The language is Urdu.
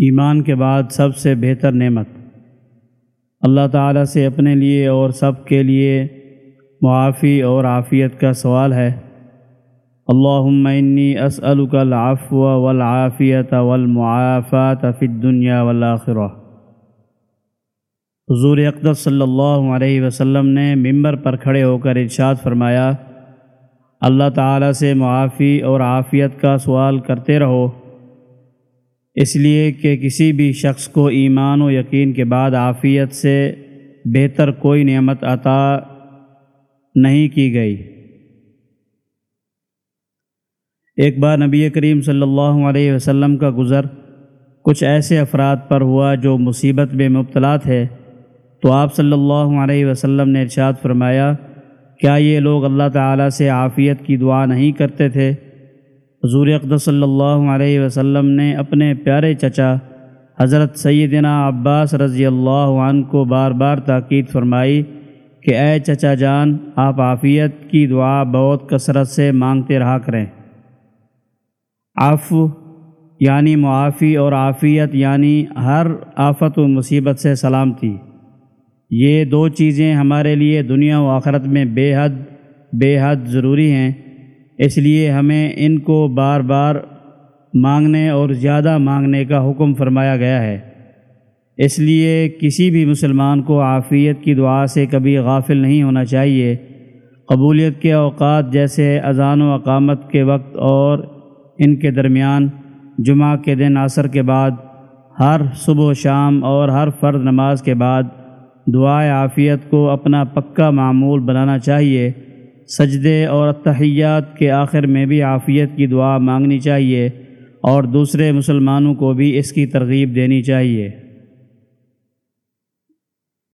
ایمان کے بعد سب سے بہتر نعمت۔ اللہ تعالیٰ سے اپنے لیے اور سب کے لیے معافی اور عافیت کا سوال ہے۔ اللہم انی اسألک العفو والعافیت والمعافات فی الدنیا والآخرہ۔ حضور اقدس صلی اللہ علیہ وسلم نے ممبر پر کھڑے ہو کر ارشاد فرمایا، اللہ تعالیٰ سے معافی اور عافیت کا سوال کرتے رہو۔ اس لیے کہ کسی بھی شخص کو ایمان و یقین کے بعد عافیت سے بہتر کوئی نعمت عطا نہیں کی گئی۔ ایک بار نبی کریم صلی اللہ علیہ وسلم کا گزر کچھ ایسے افراد پر ہوا جو مصیبت میں مبتلا تھے۔ تو آپ صلی اللہ علیہ وسلم نے ارشاد فرمایا، کیا یہ لوگ اللہ تعالیٰ سے عافیت کی دعا نہیں کرتے تھے؟ حضور اقدس صلی اللہ علیہ وسلم نے اپنے پیارے چچا حضرت سیدنا عباس رضی اللہ عنہ کو بار بار تاکید فرمائی کہ اے چچا جان، آپ عافیت کی دعا بہت کثرت سے مانگتے رہا کریں۔ عفو یعنی معافی اور عافیت یعنی ہر آفت و مصیبت سے سلامتی یہ دو چیزیں ہمارے لیے دنیا و آخرت میں بے حد بے حد ضروری ہیں۔ اس لیے ہمیں ان کو بار بار مانگنے اور زیادہ مانگنے کا حکم فرمایا گیا ہے۔ اس لیے کسی بھی مسلمان کو عافیت کی دعا سے کبھی غافل نہیں ہونا چاہیے۔ قبولیت کے اوقات جیسے اذان و اقامت کے وقت اور ان کے درمیان جمعہ کے دن عصر کے بعد، ہر صبح و شام اور ہر فرد نماز کے بعد، دعائے عافیت کو اپنا پکا معمول بنانا چاہیے۔ سجدے اور اتحیات کے آخر میں بھی عافیت کی دعا مانگنی چاہیے اور دوسرے مسلمانوں کو بھی اس کی ترغیب دینی چاہیے۔